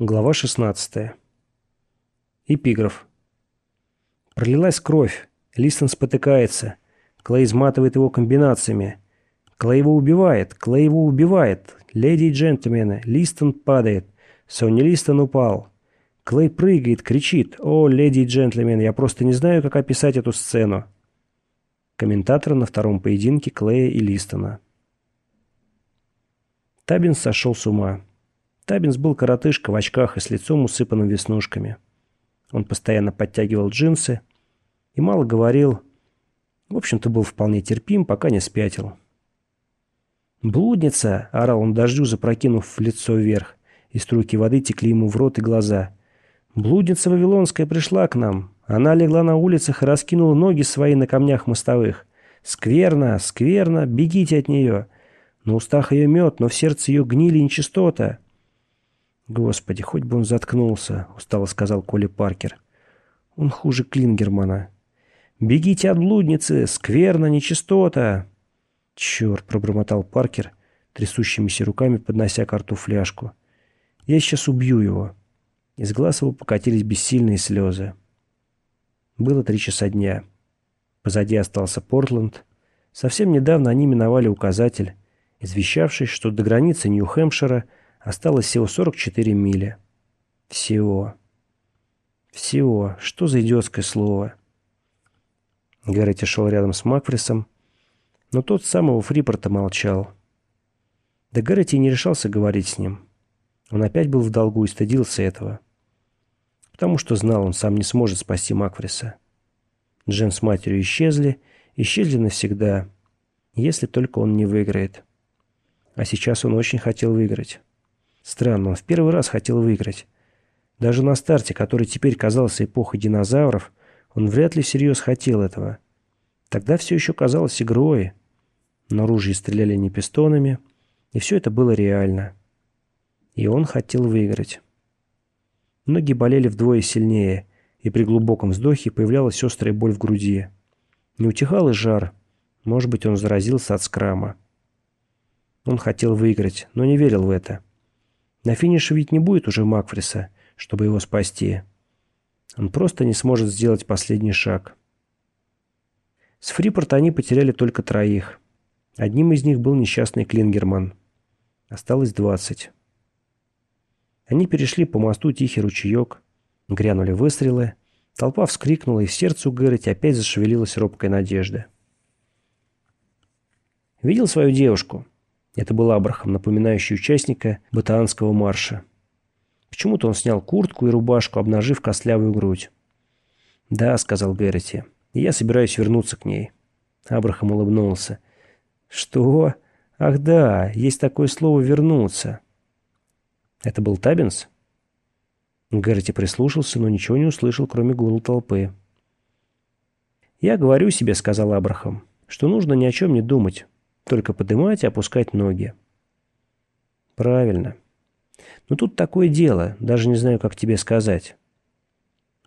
Глава 16. Эпиграф. Пролилась кровь. Листон спотыкается. Клей изматывает его комбинациями. Клей его убивает. Клей его убивает. Леди и джентльмены, Листон падает. Сонни Листон упал. Клей прыгает, кричит. «О, леди и джентльмены, я просто не знаю, как описать эту сцену». Комментатор на втором поединке Клея и Листона. Табинс сошел с ума. Табинс был коротышка в очках и с лицом усыпанным веснушками. Он постоянно подтягивал джинсы и мало говорил. В общем-то, был вполне терпим, пока не спятил. «Блудница!» — орал он дождю, запрокинув лицо вверх, и струйки воды текли ему в рот и глаза. «Блудница Вавилонская пришла к нам. Она легла на улицах и раскинула ноги свои на камнях мостовых. Скверно, скверно, бегите от нее. На устах ее мед, но в сердце ее гнили нечистота». «Господи, хоть бы он заткнулся», — устало сказал Коли Паркер. «Он хуже Клингермана». «Бегите от блудницы! Скверно, нечистота!» «Черт!» — пробормотал Паркер, трясущимися руками поднося к рту фляжку. «Я сейчас убью его». Из глаз его покатились бессильные слезы. Было три часа дня. Позади остался Портленд. Совсем недавно они миновали указатель, извещавший, что до границы Нью-Хэмпшира осталось всего 44 мили. Всего. Всего. Что за идиотское слово? Гаррити шел рядом с Макфрисом, но тот с самого Фрипорта молчал. Да Гаррити не решался говорить с ним. Он опять был в долгу и стыдился этого. Потому что знал, он сам не сможет спасти Макфриса. Джен с матерью исчезли, исчезли навсегда, если только он не выиграет. А сейчас он очень хотел выиграть. Странно, он в первый раз хотел выиграть. Даже на старте, который теперь казался эпохой динозавров, он вряд ли всерьез хотел этого. Тогда все еще казалось игрой, но ружья стреляли не пистонами, и все это было реально. И он хотел выиграть. Ноги болели вдвое сильнее, и при глубоком вздохе появлялась острая боль в груди. Не утихал и жар. Может быть, он заразился от скрама. Он хотел выиграть, но не верил в это. На финише ведь не будет уже Макфриса, чтобы его спасти. Он просто не сможет сделать последний шаг. С Фрипорта они потеряли только троих. Одним из них был несчастный Клингерман. Осталось двадцать. Они перешли по мосту тихий ручеек, грянули выстрелы, толпа вскрикнула, и в сердце у Гэрроти опять зашевелилась робкая надежда. «Видел свою девушку?» Это был Абрахам, напоминающий участника ботанского марша. Почему-то он снял куртку и рубашку, обнажив костлявую грудь. «Да», — сказал Гэрроти, — «я собираюсь вернуться к ней». Абрахам улыбнулся. «Что? Ах да, есть такое слово «вернуться». Это был Табинс? Гэрти прислушался, но ничего не услышал, кроме гула толпы. «Я говорю себе», — сказал Абрахам, — «что нужно ни о чем не думать, только поднимать и опускать ноги». «Правильно. Но тут такое дело, даже не знаю, как тебе сказать».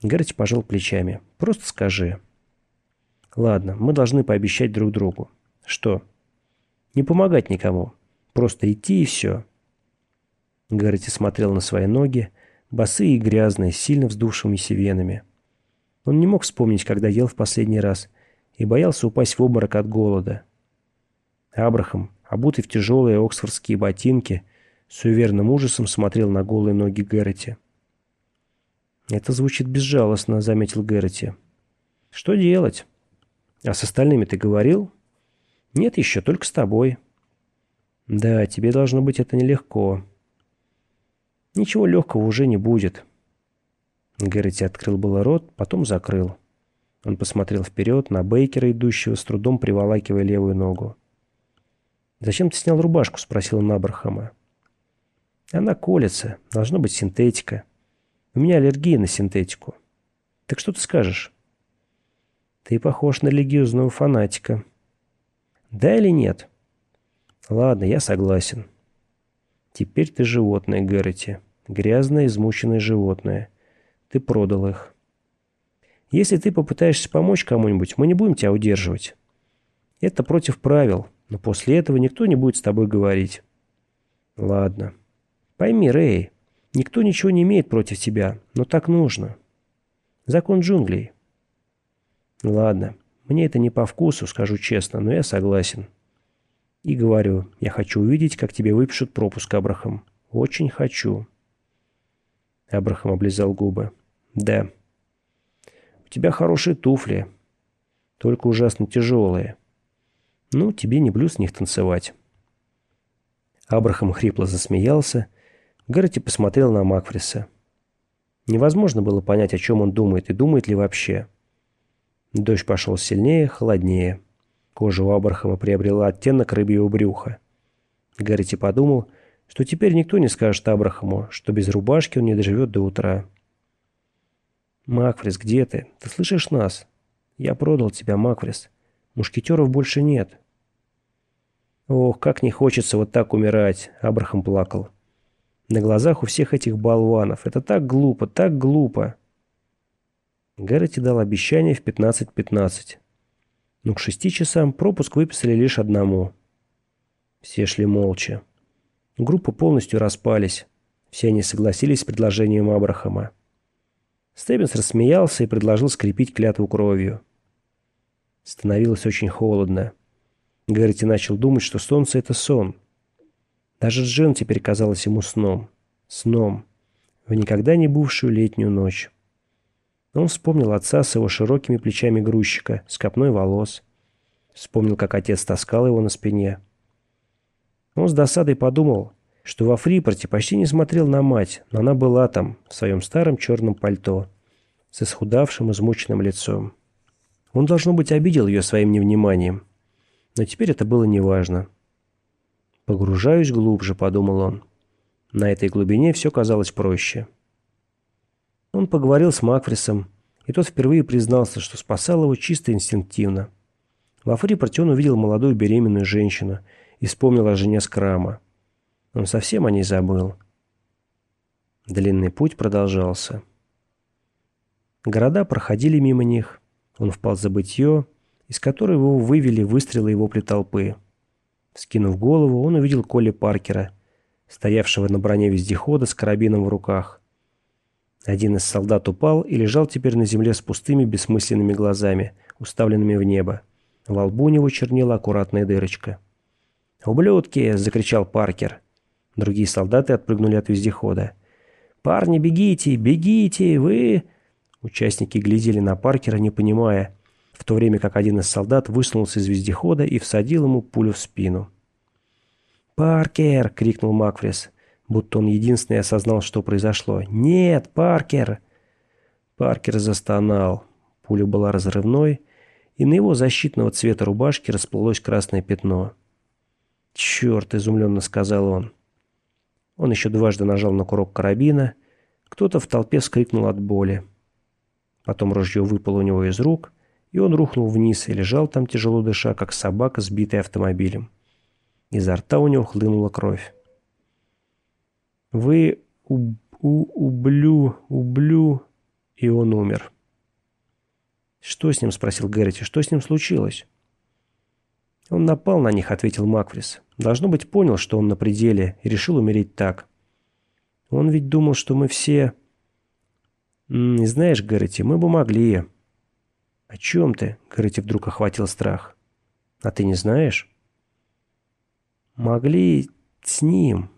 Гэрти пожал плечами. «Просто скажи». «Ладно, мы должны пообещать друг другу». «Что?» Не помогать никому. Просто идти и все. Гаррити смотрел на свои ноги, босые и грязные, с сильно вздувшимися венами. Он не мог вспомнить, когда ел в последний раз, и боялся упасть в обморок от голода. Абрахам, обутый в тяжелые оксфордские ботинки, с уверенным ужасом смотрел на голые ноги Гэрроти. «Это звучит безжалостно», — заметил Гэрроти. «Что делать? А с остальными ты говорил?» «Нет еще, только с тобой». «Да, тебе должно быть это нелегко». «Ничего легкого уже не будет». Гэрроти открыл было рот, потом закрыл. Он посмотрел вперед на Бейкера, идущего с трудом приволакивая левую ногу. «Зачем ты снял рубашку?» — спросил он Абрахама. «Она колется. Должно быть синтетика. У меня аллергия на синтетику. Так что ты скажешь?» «Ты похож на религиозного фанатика», да или нет? Ладно, я согласен. Теперь ты животное, Гэрроти. Грязное, измученное животное. Ты продал их. Если ты попытаешься помочь кому-нибудь, мы не будем тебя удерживать. Это против правил, но после этого никто не будет с тобой говорить. Ладно. Пойми, Рэй, Никто ничего не имеет против тебя, но так нужно. Закон джунглей. Ладно, мне это не по вкусу, скажу честно, но я согласен. И говорю, я хочу увидеть, как тебе выпишут пропуск, Абрахам. Очень хочу. Абрахам облизал губы. Да. У тебя хорошие туфли, только ужасно тяжелые. Ну, тебе не блюз них танцевать. Абрахам хрипло засмеялся. Гаррити посмотрел на Макфриса. Невозможно было понять, о чем он думает и думает ли вообще. Дождь пошел сильнее, холоднее. Кожа у Абрахама приобрела оттенок рыбьего брюха. Гаррити подумал, что теперь никто не скажет Абрахаму, что без рубашки он не доживет до утра. «Макфрис, где ты? Ты слышишь нас?» «Я продал тебя, Макфрис. Мушкетеров больше нет». «Ох, как не хочется вот так умирать!» — Абрахам плакал. «На глазах у всех этих болванов. Это так глупо, так глупо!» Гэрроти дал обещание в 15.15. Но к шести часам пропуск выписали лишь одному. Все шли молча. Группы полностью распались. Все они согласились с предложением Абрахама. Стеббинс рассмеялся и предложил скрепить клятву кровью. Становилось очень холодно. Гэрти начал думать, что солнце — это сон. Даже Джен теперь казалась ему сном. Сном. В никогда не бывшую летнюю ночь. Он вспомнил отца с его широкими плечами грузчика, с копной волос. Вспомнил, как отец таскал его на спине. Он с досадой подумал, что во Фрипорте почти не смотрел на мать, но она была там, в своем старом черном пальто, с исхудавшим, измученным лицом. Он, должно быть, обидел ее своим невниманием. Но теперь это было неважно. «Погружаюсь глубже», — подумал он. На этой глубине все казалось проще. Он поговорил с Макфрисом, и тот впервые признался, что спасал его чисто инстинктивно. Во Фрипорте он увидел молодую беременную женщину — и вспомнил о жене Скрама. Он совсем о ней забыл. Длинный путь продолжался. Города проходили мимо них. Он впал в забытье, из которого его вывели выстрелы его толпы. Скинув голову, он увидел Колли Паркера, стоявшего на броне вездехода с карабином в руках. Один из солдат упал и лежал теперь на земле с пустыми бессмысленными глазами, уставленными в небо. Во лбу у него чернела аккуратная дырочка. «Ублюдки!» — закричал Паркер. Другие солдаты отпрыгнули от вездехода. «Парни, бегите! Бегите! Вы...» Участники глядели на Паркера, не понимая, в то время как один из солдат высунулся из вездехода и всадил ему пулю в спину. «Паркер!» — крикнул Макфрис, будто он единственный осознал, что произошло. «Нет, Паркер!» Паркер застонал. Пуля была разрывной, и на его защитного цвета рубашки расплылось красное пятно. «Черт!» — изумленно сказал он. Он еще дважды нажал на курок карабина. Кто-то в толпе вскрикнул от боли. Потом ружье выпало у него из рук, и он рухнул вниз и лежал там, тяжело дыша, как собака, сбитая автомобилем. Изо рта у него хлынула кровь. «Вы у, у, ублю, ублю...» И он умер. «Что с ним?» — спросил Гэрроти. «Что с ним случилось?» «Он напал на них», — ответил Макфрис. «Должно быть, понял, что он на пределе, и решил умереть так. Он ведь думал, что мы все...» «Не знаешь, Гэрроти, мы бы могли...» «О чем ты?» — Гэрроти вдруг охватил страх. «А ты не знаешь?» «Могли с ним...»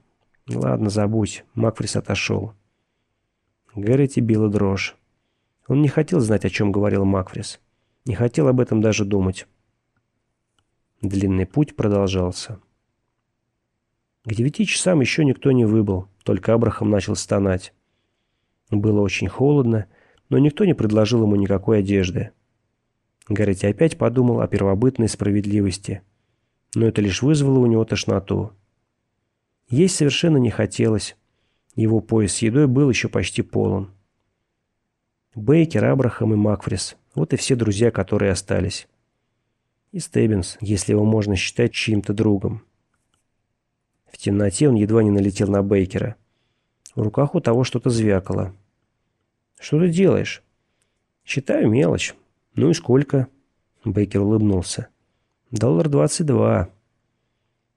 «Ладно, забудь». Макфрис отошел. Гэрроти била дрожь. Он не хотел знать, о чем говорил Макфрис. Не хотел об этом даже думать. Длинный путь продолжался. К девяти часам еще никто не выбыл, только Абрахам начал стонать. Было очень холодно, но никто не предложил ему никакой одежды. Гаррити опять подумал о первобытной справедливости, но это лишь вызвало у него тошноту. Есть совершенно не хотелось. Его пояс с едой был еще почти полон. Бейкер, Абрахам и Макфрис – вот и все друзья, которые остались. И Стеббинс, если его можно считать чьим-то другом. В темноте он едва не налетел на Бейкера. В руках у того что-то звякало. «Что ты делаешь?» «Считаю мелочь. Ну и сколько?» Бейкер улыбнулся. «Доллар двадцать два».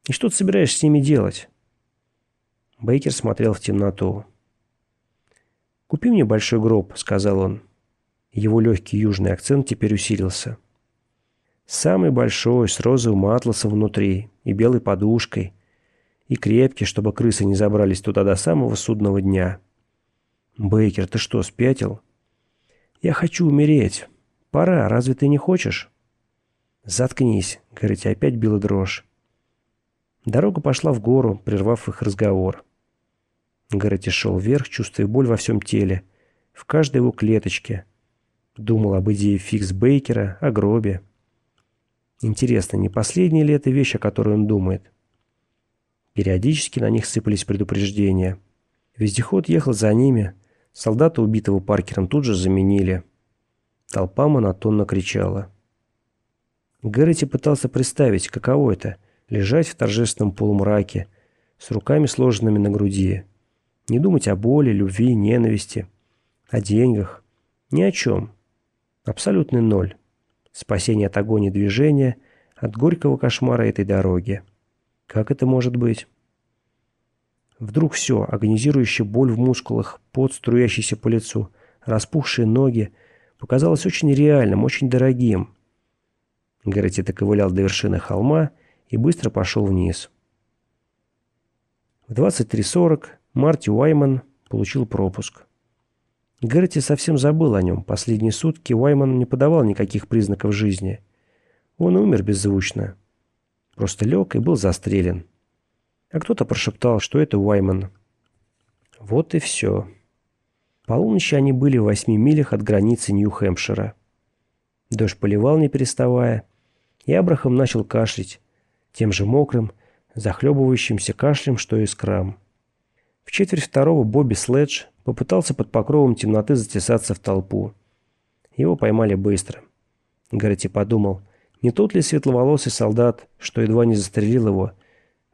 «И что ты собираешься с ними делать?» Бейкер смотрел в темноту. «Купи мне большой гроб», — сказал он. Его легкий южный акцент теперь усилился. «Самый большой, с розовым атласом внутри и белой подушкой, и крепкий, чтобы крысы не забрались туда до самого судного дня». «Бейкер, ты что, спятил?» «Я хочу умереть. Пора, разве ты не хочешь?» «Заткнись», — говорите, опять била дрожь. Дорога пошла в гору, прервав их разговор. Гаррити шел вверх, чувствуя боль во всем теле, в каждой его клеточке. Думал об идее фикс Бейкера, о гробе. Интересно, не последняя ли это вещь, о которой он думает? Периодически на них сыпались предупреждения. Вездеход ехал за ними, солдата, убитого Паркером, тут же заменили. Толпа монотонно кричала. Гэрроти пытался представить, каково это — лежать в торжественном полумраке, с руками сложенными на груди. Не думать о боли, любви, ненависти, о деньгах. Ни о чем. Абсолютный ноль. Спасение от огонь и движения, от горького кошмара этой дороги. Как это может быть? Вдруг все, агонизирующая боль в мускулах, пот, струящийся по лицу, распухшие ноги, показалось очень реальным, очень дорогим. Гаррити доковылял до вершины холма и быстро пошел вниз. В 23.40 Марти Уайман получил пропуск. Гаррити совсем забыл о нем. Последние сутки Уайман не подавал никаких признаков жизни. Он умер беззвучно. Просто лег и был застрелен. А кто-то прошептал, что это Уайман. Вот и все. Полуночи они были в восьми милях от границы Нью-Хэмпшира. Дождь поливал, не переставая, и Абрахам начал кашлять, тем же мокрым, захлебывающимся кашлем, что и скрам. В четверть второго Бобби Следж попытался под покровом темноты затесаться в толпу. Его поймали быстро. Гаррити подумал, не тот ли светловолосый солдат, что едва не застрелил его,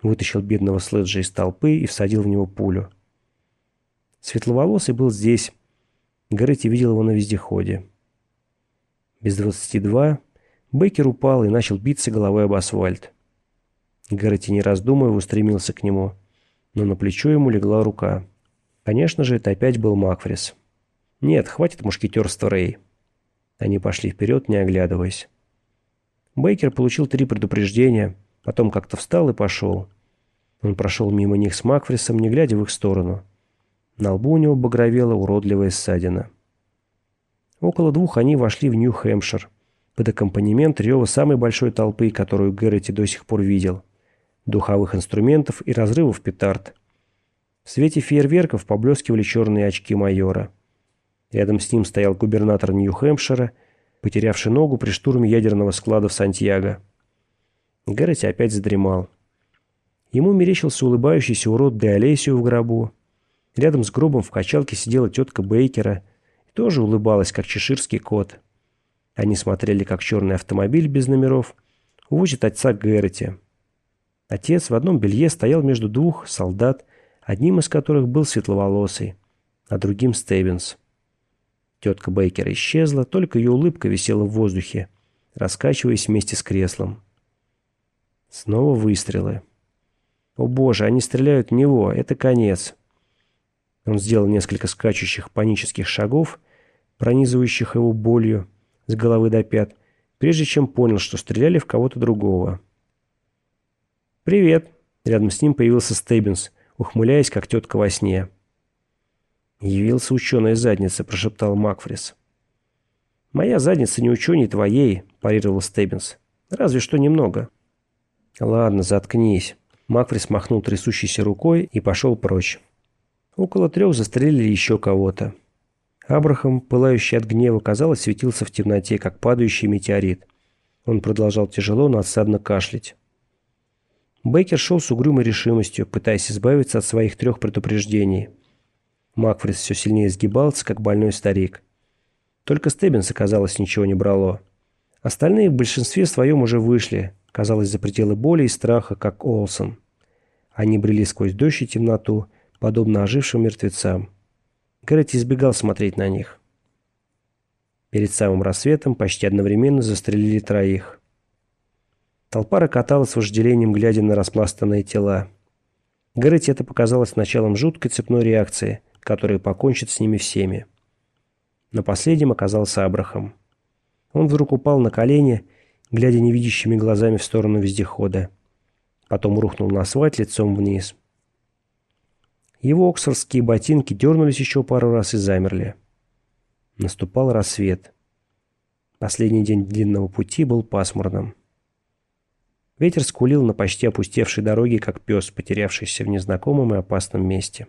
вытащил бедного Следжа из толпы и всадил в него пулю. Светловолосый был здесь. Гаррити видел его на вездеходе. Без двадцати два Бейкер упал и начал биться головой об асфальт. Гаррити, не раздумывая, устремился к нему, но на плечо ему легла рука. Конечно же, это опять был Макфрис. «Нет, хватит мушкетерства, Рэй». Они пошли вперед, не оглядываясь. Бейкер получил три предупреждения, потом как-то встал и пошел. Он прошел мимо них с Макфрисом, не глядя в их сторону. На лбу у него багровела уродливая ссадина. Около двух они вошли в Нью-Хэмпшир под аккомпанемент рева самой большой толпы, которую Гэрроти до сих пор видел, духовых инструментов и разрывов петард. В свете фейерверков поблескивали черные очки майора. Рядом с ним стоял губернатор Нью-Хэмпшира, потерявший ногу при штурме ядерного склада в Сантьяго. Гэрроти опять задремал. Ему мерещился улыбающийся урод Де Олесио в гробу. Рядом с гробом в качалке сидела тетка Бейкера и тоже улыбалась, как чеширский кот. Они смотрели, как черный автомобиль без номеров увозит отца Гэрроти. Отец в одном белье стоял между двух солдат, одним из которых был светловолосый, а другим Стеббинс. Тетка Бейкер исчезла, только ее улыбка висела в воздухе, раскачиваясь вместе с креслом. Снова выстрелы. «О боже, они стреляют в него, это конец!» Он сделал несколько скачущих панических шагов, пронизывающих его болью, с головы до пят, прежде чем понял, что стреляли в кого-то другого. «Привет!» Рядом с ним появился Стеббинс, ухмыляясь, как тетка во сне. «Явился ученая задница», — прошептал Макфрис. «Моя задница не ученый твоей», — парировал Стеббинс. «Разве что немного». «Ладно, заткнись». Макфрис махнул трясущейся рукой и пошел прочь. Около трех застрелили еще кого-то. Абрахам, пылающий от гнева, казалось, светился в темноте, как падающий метеорит. Он продолжал тяжело, но отсадно кашлять. Бейкер шел с угрюмой решимостью, пытаясь избавиться от своих трех предупреждений. Макфрис все сильнее сгибался, как больной старик. Только Стеббинса, казалось, ничего не брало. Остальные в большинстве своем уже вышли, казалось, за пределы боли и страха, как Олсон. Они брели сквозь дождь и темноту, подобно ожившим мертвецам. Кэрротти избегал смотреть на них. Перед самым рассветом почти одновременно застрелили троих. Толпа рокотала с вожделением, глядя на распластанные тела. Гэрроти это показалось началом жуткой цепной реакции, который покончит с ними всеми. На последнем оказался Абрахам. Он вдруг упал на колени, глядя невидящими глазами в сторону вездехода. Потом рухнул на асфальт лицом вниз. Его оксфордские ботинки дернулись еще пару раз и замерли. Наступал рассвет. Последний день длинного пути был пасмурным. Ветер скулил на почти опустевшей дороге, как пес, потерявшийся в незнакомом и опасном месте.